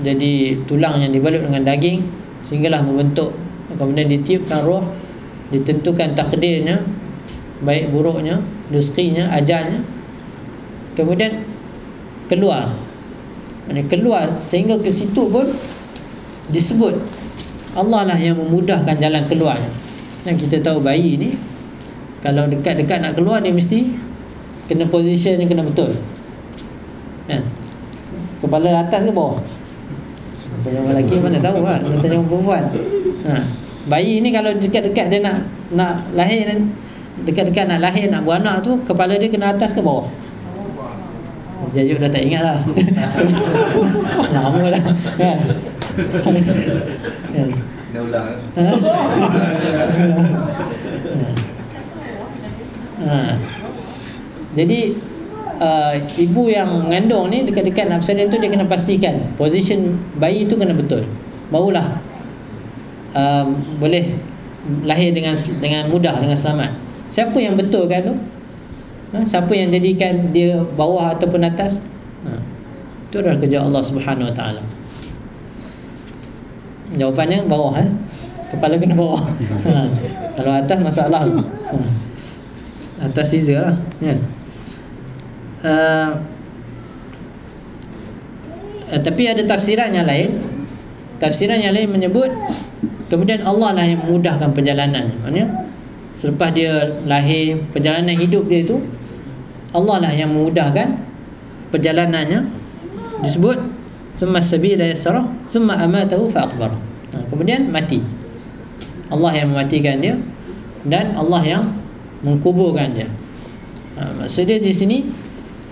jadi tulang yang dibalut dengan daging sehinggalah membentuk kemudian ditiupkan roh ditentukan takdirnya baik buruknya rezekinya ajalnya kemudian keluar. Maksudnya keluar sehingga ke situ pun disebut Allah lah yang memudahkan jalan keluar. Dan kita tahu bayi ni kalau dekat-dekat nak keluar dia mesti kena position yang kena betul. Kan kepala atas ke bawah? Tanya orang lelaki mana tahu kan tanya orang perempuan. Ha. bayi ni kalau dekat-dekat dia nak nak lahir dekat-dekat nak lahir nak beranak tu kepala dia kena atas ke bawah Jajuk dah tak ingat lah. Lama lah. Kan? Kena ulang ha. Jadi uh, Ibu yang mengandung ni Dekat-dekat nafsu dia tu Dia kena pastikan Position bayi tu kena betul. Barulah uh, Boleh Lahir dengan dengan mudah Dengan selamat. Siapa yang betul kan tu ha? Siapa yang jadikan dia bawah ataupun atas ha. Itu adalah kerja Allah subhanahu wa ta'ala Jawapannya bawah eh? Kepala kena bawah ha. Kalau atas masalah ha. Atas Caesar lah ya. uh, uh, Tapi ada tafsiran yang lain Tafsiran yang lain menyebut Kemudian Allah lah yang memudahkan perjalanan Maksudnya Selepas dia lahir Perjalanan hidup dia itu Allah lah yang memudahkan Perjalanannya. Disebut Summa sabila yasara Summa amatahu fa'akbar ha, Kemudian mati. Allah yang mematikan dia Dan Allah yang Mengkuburkan dia. Ha, Maksudnya di sini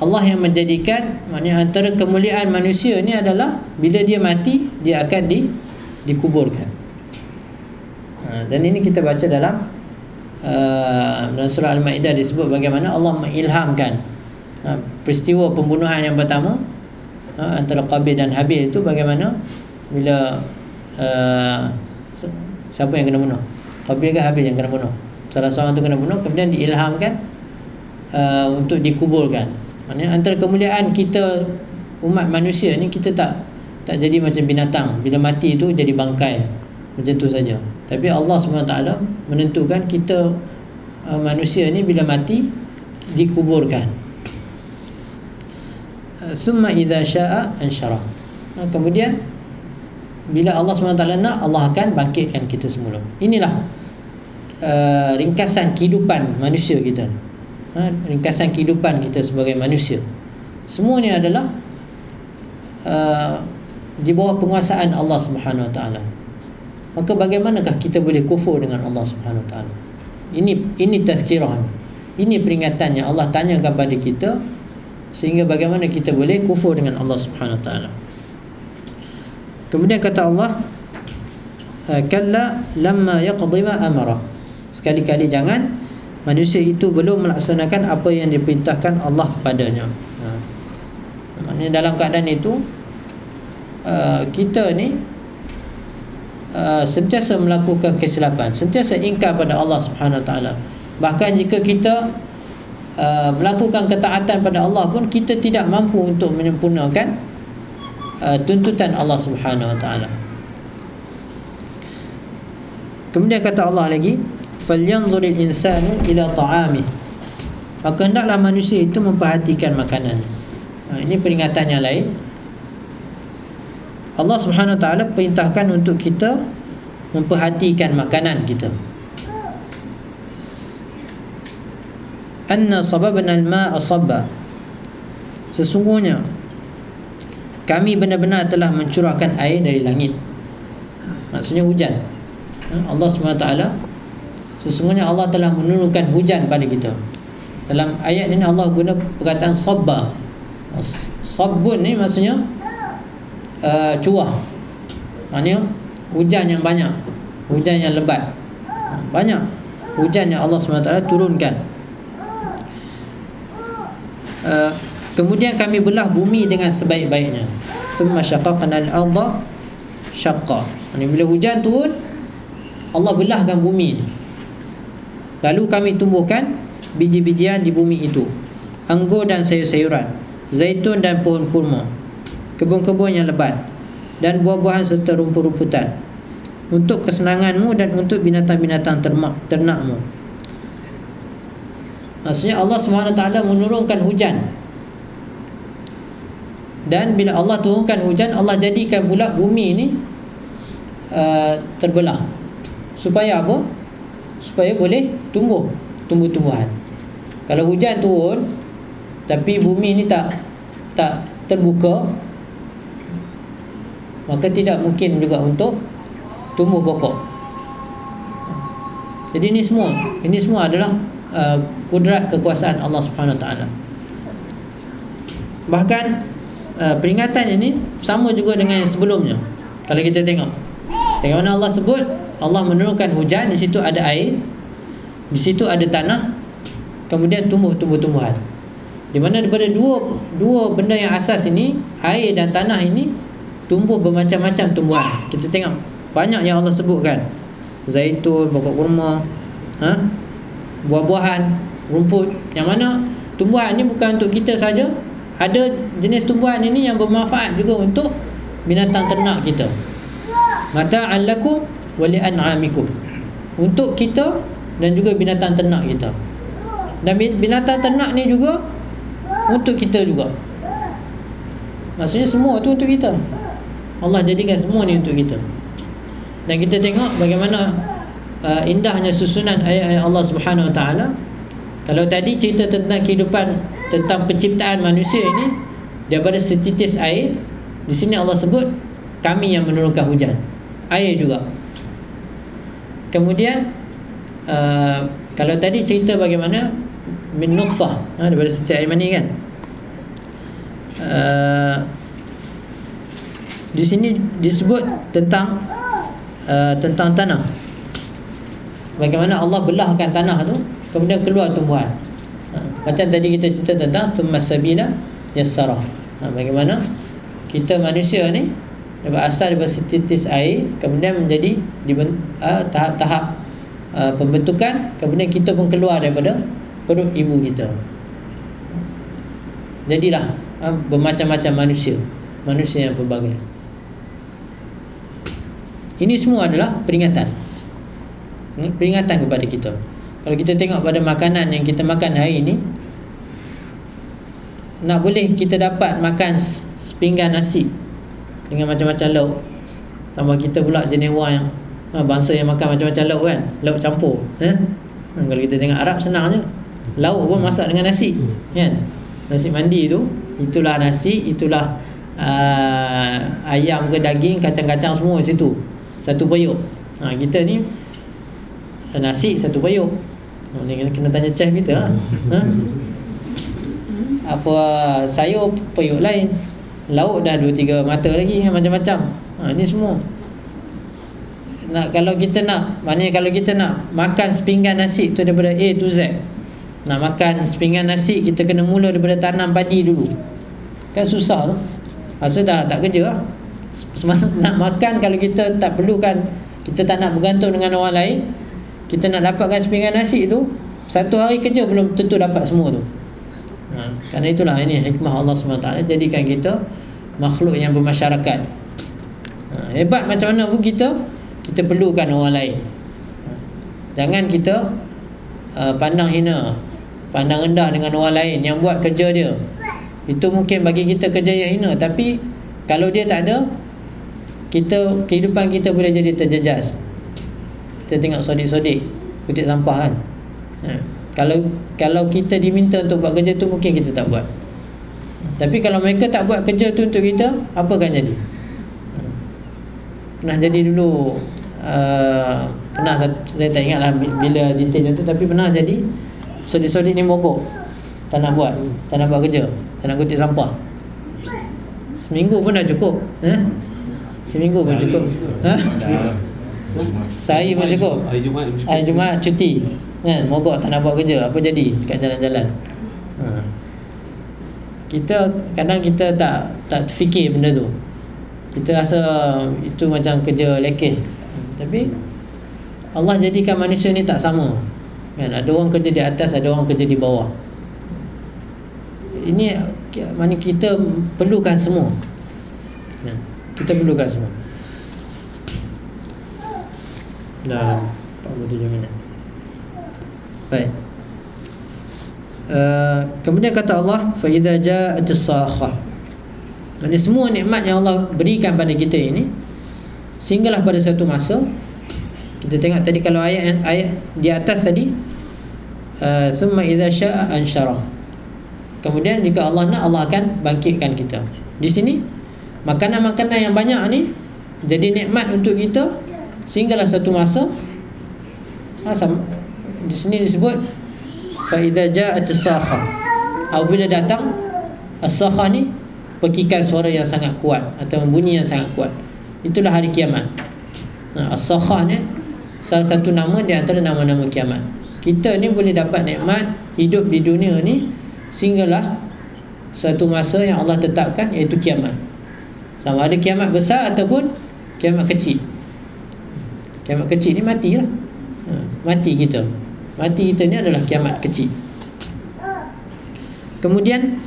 Allah yang menjadikan Maknanya antara kemuliaan manusia ni adalah Bila dia mati Dia akan di dikuburkan. Ha, Dan ini kita baca dalam uh, dalam surah Al-Maidah disebut bagaimana Allah mengilhamkan uh, peristiwa pembunuhan yang pertama uh, antara Qabil dan Habil itu bagaimana bila uh, siapa yang kena bunuh? Qabil ke Habil yang kena bunuh? Salah seorang itu kena bunuh kemudian diilhamkan uh, untuk dikuburkan. Maknanya antara kemuliaan kita umat manusia ni kita tak tak jadi macam binatang. Bila mati itu jadi bangkai. Macam tu saja tapi Allah SWT menentukan kita uh, manusia ni bila mati dikuburkan. Uh, summa idza syaa ansyara. Uh, kemudian bila Allah SWT nak Allah akan bangkitkan kita semula. Inilah uh, ringkasan kehidupan manusia kita. Uh, ringkasan kehidupan kita sebagai manusia. Semuanya adalah uh, di bawah penguasaan Allah Subhanahu Wa Taala maka bagaimanakah kita boleh kufur dengan Allah Subhanahu Taala? Ini ini tazkirah ini peringatannya Allah tanya kepada kita sehingga bagaimana kita boleh kufur dengan Allah Subhanahu Taala. Kemudian kata Allah kalla lamma yaqdi ma amara. Sekali-kali jangan manusia itu belum melaksanakan apa yang diperintahkan Allah kepadanya. Ha. Ini dalam keadaan itu uh, kita ni uh, sentiasa melakukan kesilapan, sentiasa ingkar pada Allah Subhanahu Wa Taala. Bahkan jika kita uh, melakukan ketaatan pada Allah pun kita tidak mampu untuk menyempurnakan uh, tuntutan Allah Subhanahu Wa Taala. Kemudian kata Allah lagi, "Falyanzuril insanu ila ta'amih." Maka hendaklah manusia itu memperhatikan makanan. Ha, ini peringatan yang lain. Allah Subhanahu Taala perintahkan untuk kita memperhatikan makanan kita. Anna sababna al-ma'a sabba. Sesungguhnya kami benar-benar telah mencurahkan air dari langit. Maksudnya hujan. Ha, Allah SWT Sesungguhnya Allah telah menurunkan hujan pada kita Dalam ayat ini Allah guna perkataan sabba Sabbun ni maksudnya uh, Curah. Maksudnya hujan yang banyak. Hujan yang lebat. Banyak. Hujan yang Allah SWT turunkan. Uh, Kemudian kami belah bumi dengan sebaik-baiknya. Thumma syaqaqna al-ardha syaqqa. Bila hujan turun Allah belahkan bumi Lalu kami tumbuhkan biji-bijian di bumi itu. Anggur dan sayur-sayuran. Zaitun dan pohon kurma Kebun-kebun yang lebat Dan buah-buahan serta rumput-rumputan Untuk kesenanganmu dan untuk binatang-binatang ternak, ternakmu. Maksudnya Allah SWT menurunkan hujan. Dan bila Allah turunkan hujan Allah jadikan pula bumi ni uh, Terbelah. Supaya apa? Supaya boleh tumbuh tumbuh-tumbuhan. Kalau hujan turun tapi bumi ni tak tak terbuka maka tidak mungkin juga untuk tumbuh pokok. Jadi ini semua ini semua adalah uh, kudrat kekuasaan Allah Subhanahu taala. Bahkan uh, peringatan ini sama juga dengan yang sebelumnya. Kalau kita tengok bagaimana Allah sebut Allah menurunkan hujan di situ ada air di situ ada tanah kemudian tumbuh tumbuh-tumbuhan. Di mana daripada dua dua benda yang asas ini air dan tanah ini tumbuh bermacam-macam tumbuhan. Kita tengok banyak yang Allah sebutkan. Zaitun pokok kurma ha? buah-buahan rumput. Yang mana tumbuhan ini bukan untuk kita saja. Ada jenis tumbuhan ini yang bermanfaat juga untuk binatang ternak kita. Mata'an lakum wali untuk kita dan juga binatang ternak kita. Dan binatang ternak ni juga untuk kita juga. Maksudnya semua tu untuk kita Allah jadikan semua ni untuk kita. Dan kita tengok bagaimana uh, indahnya susunan ayat-ayat Allah Subhanahu Taala. Kalau tadi cerita tentang kehidupan tentang penciptaan manusia ini daripada setitis air di sini Allah sebut kami yang menurunkan hujan. Air juga. Kemudian uh, kalau tadi cerita bagaimana min nutfah ha, daripada setiap air mani kan. Uh, di sini disebut tentang uh, tentang tanah. Bagaimana Allah belahkan tanah tu kemudian keluar tumbuhan. Ha, macam tadi kita cerita tentang summa sabila yassara. Ha, bagaimana kita manusia ni berasal daripada setitis air kemudian menjadi uh, tahap-tahap uh, pembentukan kemudian kita pun keluar daripada perut ibu kita jadilah uh, bermacam-macam manusia manusia yang pelbagai ini semua adalah peringatan. Peringatan kepada kita. Kalau kita tengok pada makanan yang kita makan hari ini nak boleh kita dapat makan sepinggan nasi dengan macam-macam lauk. Tambah kita pula jenis orang yang ha, bangsa yang makan macam-macam lauk kan? Lauk campur eh? kalau kita tengok Arab senang je lauk pun masak dengan nasi kan? Nasi mandi tu itulah nasi itulah uh, ayam ke daging kacang-kacang semua situ satu periuk ha, kita ni nasi satu periuk ha, ni kena tanya chef kita lah ha? apa sayur periuk lain lauk dah 2 3 mata lagi macam-macam. Ha ni semua. Nak kalau kita nak, maknanya kalau kita nak makan sepinggan nasi tu daripada A to Z. Nak makan sepinggan nasi kita kena mula daripada tanam padi dulu. kan susah tu rasa dah tak kerja lah nak makan kalau kita tak perlukan kita tak nak bergantung dengan orang lain kita nak dapatkan sepinggan nasi tu satu hari kerja belum tentu dapat semua tu. Ha, kerana itulah ini hikmah Allah SWT jadikan kita makhluk yang bermasyarakat. Ha, hebat macam mana pun kita kita perlukan orang lain. Ha, jangan kita uh, pandang hina pandang rendah dengan orang lain yang buat kerja dia. Itu mungkin bagi kita kerja yang hina tapi kalau dia tak ada kita kehidupan kita boleh jadi terjejas. Kita tengok sodik-sodik kutip sampah kan? Ha. kalau kalau kita diminta untuk buat kerja tu mungkin kita tak buat. Tapi kalau mereka tak buat kerja tu untuk kita apa akan jadi? Pernah jadi dulu uh, pernah saya tak ingat lah bila detailnya tu tapi pernah jadi sodik-sodik ni mogok. Tak nak buat tak nak buat kerja tak nak kutip sampah. Seminggu pun dah cukup eh? Seminggu pun cukup. Ha? Saya pun cukup. Hari Jumaat cukup. Hari Jumaat cuti. Kan, mogok tak nak buat kerja. Apa jadi kat jalan-jalan? Ha. Kita kadang kita tak tak fikir benda tu. Kita rasa itu macam kerja lekeh. Tapi Allah jadikan manusia ni tak sama. Kan, ada orang kerja di atas, ada orang kerja di bawah. Ini mana kita perlukan semua. Kita perlukan semua. Dah. 47 minit baik. Uh, kemudian kata Allah fa idza ja'at as-sakhah Maksudnya semua nikmat yang Allah berikan pada kita ini sehinggalah pada satu masa kita tengok tadi kalau ayat ayat di atas tadi uh, summa idza syaa ansyara kemudian jika Allah nak Allah akan bangkitkan kita. Di sini makanan-makanan yang banyak ni jadi nikmat untuk kita sehinggalah satu masa. Ha, di sini disebut fa idza ja'at as-sakha. Apabila datang as-sakha ni pekikan suara yang sangat kuat atau bunyi yang sangat kuat. Itulah hari kiamat. Nah, as-sakha ni salah satu nama di antara nama-nama kiamat. Kita ni boleh dapat nikmat hidup di dunia ni sehinggalah satu masa yang Allah tetapkan iaitu kiamat sama ada kiamat besar ataupun kiamat kecil. Kiamat kecil ni matilah. Ha, mati kita. Mati kita ni adalah kiamat kecil. Kemudian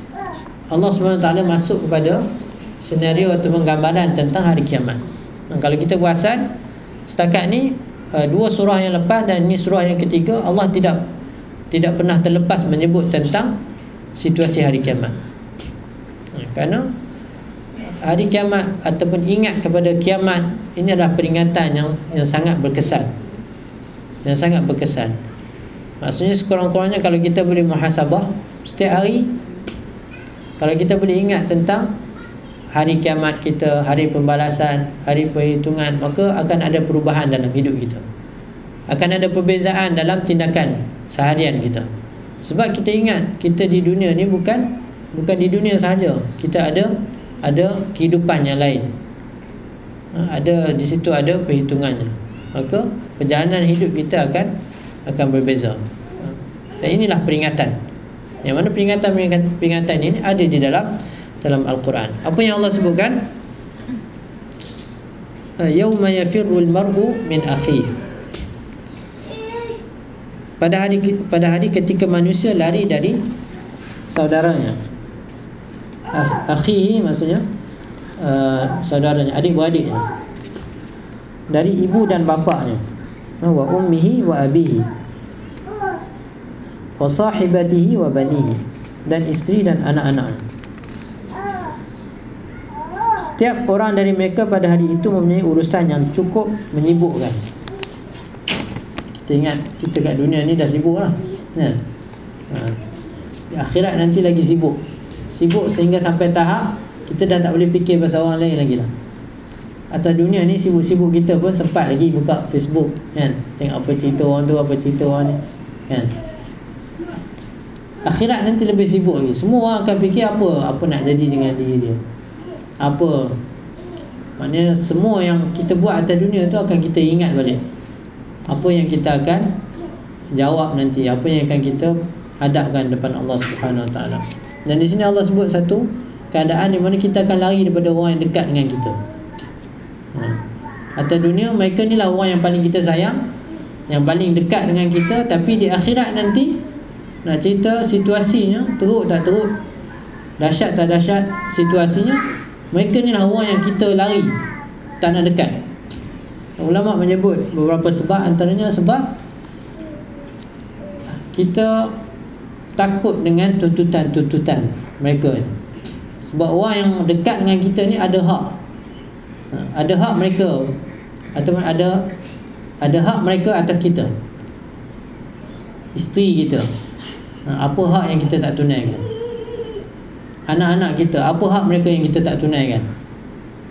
Allah SWT masuk kepada senario atau gambaran tentang hari kiamat. Ha, kalau kita perasan setakat ni uh, dua surah yang lepas dan ini surah yang ketiga Allah tidak tidak pernah terlepas menyebut tentang situasi hari kiamat. Ha, kerana hari kiamat ataupun ingat kepada kiamat ini adalah peringatan yang yang sangat berkesan. Yang sangat berkesan. Maksudnya sekurang-kurangnya kalau kita boleh muhasabah setiap hari kalau kita boleh ingat tentang hari kiamat kita hari pembalasan hari perhitungan maka akan ada perubahan dalam hidup kita. Akan ada perbezaan dalam tindakan seharian kita. Sebab kita ingat kita di dunia ni bukan bukan di dunia sahaja. Kita ada ada kehidupan yang lain. Ha, ada di situ ada perhitungannya. Maka perjalanan hidup kita akan akan berbeza. Ha, dan inilah peringatan. Yang mana peringatan peringatan ini ada di dalam dalam al-Quran. Apa yang Allah sebutkan? Ha, yauma yafirru al-mar'u min akhihi pada hari pada hari ketika manusia lari dari saudaranya Ah, akhi maksudnya uh, saudaranya adik beradik dari ibu dan bapaknya. Ah, wa ummihi wa abihi. Wa sahibatihi wa banihi. Dan isteri dan anak-anaknya. Setiap orang dari mereka pada hari itu mempunyai urusan yang cukup menyibukkan. Kita ingat kita kat dunia ni dah sibuk lah kan? ha. akhirat nanti lagi sibuk Sibuk sehingga sampai tahap kita dah tak boleh fikir pasal orang lain lagi lah. Atau dunia ni sibuk-sibuk kita pun sempat lagi buka Facebook kan. Tengok apa cerita orang tu, apa cerita orang ni. Kan. Akhirat nanti lebih sibuk lagi. Semua orang akan fikir apa apa nak jadi dengan diri dia. Apa Maknanya semua yang kita buat atas dunia tu akan kita ingat balik. Apa yang kita akan jawab nanti, apa yang akan kita hadapkan depan Allah Subhanahu Wa Taala. Dan di sini Allah sebut satu keadaan di mana kita akan lari daripada orang yang dekat dengan kita. Ha. atas dunia mereka ni lah orang yang paling kita sayang yang paling dekat dengan kita. Tapi di akhirat nanti nak cerita situasinya teruk tak teruk dahsyat tak dahsyat situasinya mereka ni lah orang yang kita lari tak nak dekat. Ulama menyebut beberapa sebab antaranya sebab kita takut dengan tuntutan-tuntutan mereka sebab orang yang dekat dengan kita ni ada hak. Ha, ada hak mereka ataupun ada ada hak mereka atas kita. Isteri kita. Ha, apa hak yang kita tak tunaikan? Anak-anak kita apa hak mereka yang kita tak tunaikan?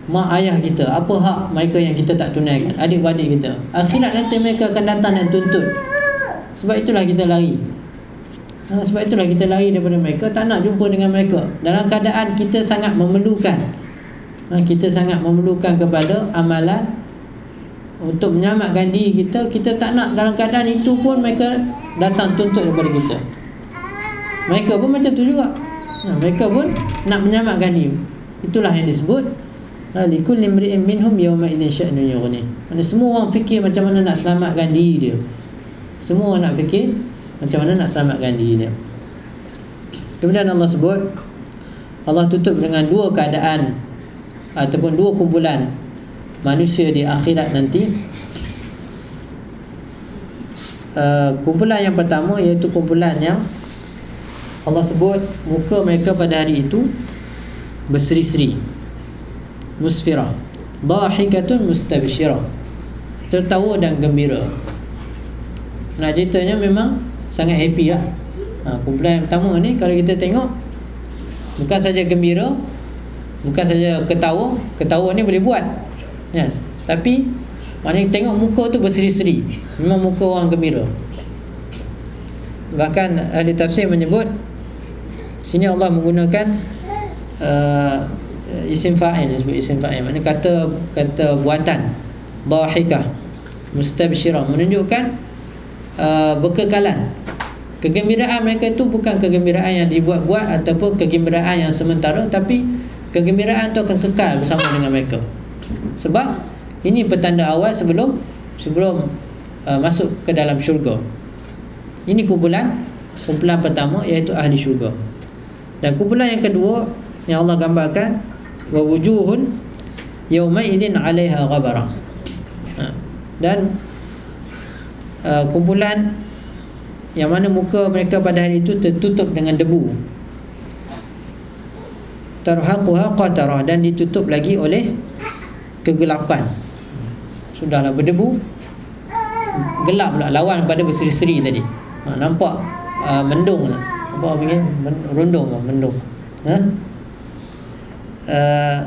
Mak ayah kita apa hak mereka yang kita tak tunaikan? Adik-beradik kita. Akhirat nanti mereka akan datang dan tuntut. Sebab itulah kita lari ha, sebab itulah kita lari daripada mereka. Tak nak jumpa dengan mereka. Dalam keadaan kita sangat memerlukan. Ha, kita sangat memerlukan kepada amalan untuk menyelamatkan diri kita. Kita tak nak dalam keadaan itu pun mereka datang tuntut daripada kita. Mereka pun macam tu juga. Ha, mereka pun nak menyelamatkan diri. Itulah yang disebut Likul limri'in minhum yawma yughni. Mana semua orang fikir macam mana nak selamatkan diri dia. Semua nak fikir macam mana nak selamatkan diri dia. Kemudian Allah sebut Allah tutup dengan dua keadaan ataupun dua kumpulan manusia di akhirat nanti. Uh, kumpulan yang pertama iaitu kumpulan yang Allah sebut muka mereka pada hari itu berseri-seri musfirah dahikatun mustabshirah tertawa dan gembira nak ceritanya memang sangat happy lah. Ha, kumpulan yang pertama ni kalau kita tengok bukan saja gembira bukan saja ketawa ketawa ni boleh buat. Ya. tapi maknanya tengok muka tu berseri-seri. Memang muka orang gembira. Bahkan ahli tafsir menyebut sini Allah menggunakan uh, isim fa'il disebut isim fa'il. Maknanya kata kata buatan dahikah mustabsyirah menunjukkan uh, berkekalan. Kegembiraan mereka itu bukan kegembiraan yang dibuat-buat ataupun kegembiraan yang sementara tapi kegembiraan itu akan kekal bersama dengan mereka. Sebab ini petanda awal sebelum sebelum uh, masuk ke dalam syurga. Ini kumpulan kumpulan pertama iaitu ahli syurga. Dan kumpulan yang kedua yang Allah gambarkan wa wujuhun yawma idzin 'alaiha ghabara ha. dan uh, kumpulan yang mana muka mereka pada hari itu tertutup dengan debu. Tarhaquha qatarah dan ditutup lagi oleh kegelapan. Sudahlah berdebu. Gelap pula lawan pada berseri-seri tadi. Ha, nampak uh, mendung lah. Apa panggil? Rundung mendung. Ha? Uh,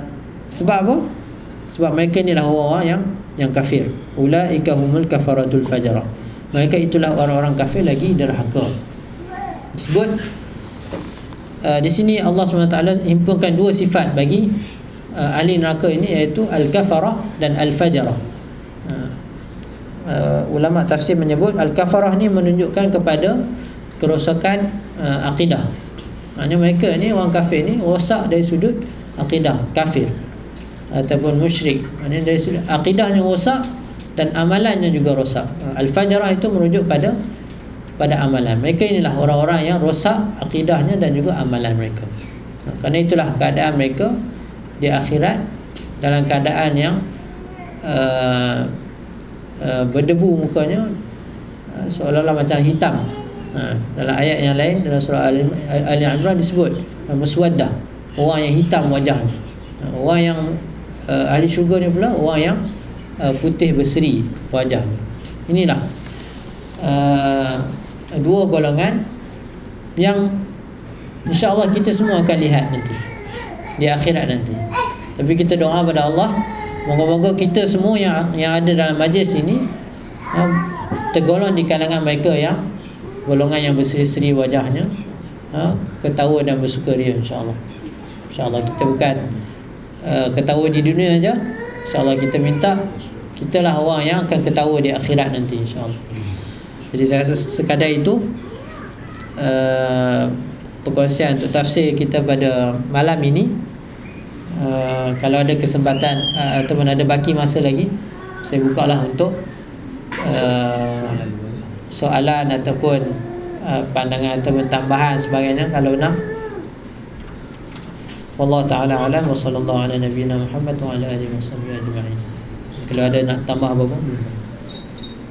sebab apa? Sebab mereka inilah orang-orang yang yang kafir. Ulaika humul kafaratul fajara. Mereka itulah orang-orang kafir lagi derhaka. Sebut uh, di sini Allah SWT himpunkan dua sifat bagi uh, ahli neraka ini iaitu al-kafarah dan al-fajarah. Uh, ulama tafsir menyebut al-kafarah ni menunjukkan kepada kerosakan akidah. Maksudnya mereka ni orang kafir ni rosak dari sudut akidah kafir ataupun musyrik maknanya dari segi akidahnya rosak dan amalannya juga rosak. Al-fajrah itu merujuk pada pada amalan. Mereka inilah orang-orang yang rosak akidahnya dan juga amalan mereka. Kerana itulah keadaan mereka di akhirat dalam keadaan yang uh, uh, berdebu mukanya uh, seolah-olah macam hitam. Uh, dalam ayat yang lain dalam surah Ali Imran disebut uh, muswaddah. Orang yang hitam wajahnya. Orang yang uh, ahli syurga ni pula orang yang uh, putih berseri wajahnya. Inilah uh, dua golongan yang insya-Allah kita semua akan lihat nanti di akhirat nanti. Tapi kita doa pada Allah moga-moga kita semua yang yang ada dalam majlis ini uh, tergolong di kalangan mereka yang golongan yang berseri-seri wajahnya uh, ketawa dan bersukaria insya-Allah. InsyaAllah kita bukan uh, ketawa di dunia saja InsyaAllah kita minta kita lah orang yang akan ketawa di akhirat nanti InsyaAllah. Jadi saya rasa sekadar itu. Uh, Perkongsian untuk tafsir kita pada malam ini. Uh, kalau ada kesempatan uh, ataupun ada baki masa lagi saya buka lah untuk uh, soalan ataupun uh, pandangan ataupun tambahan sebagainya kalau nak Allah taala alam wa sallallahu ala nabiyyina Muhammad wa ala alihi wa ajma'in. Kalau ada nak tambah apa-apa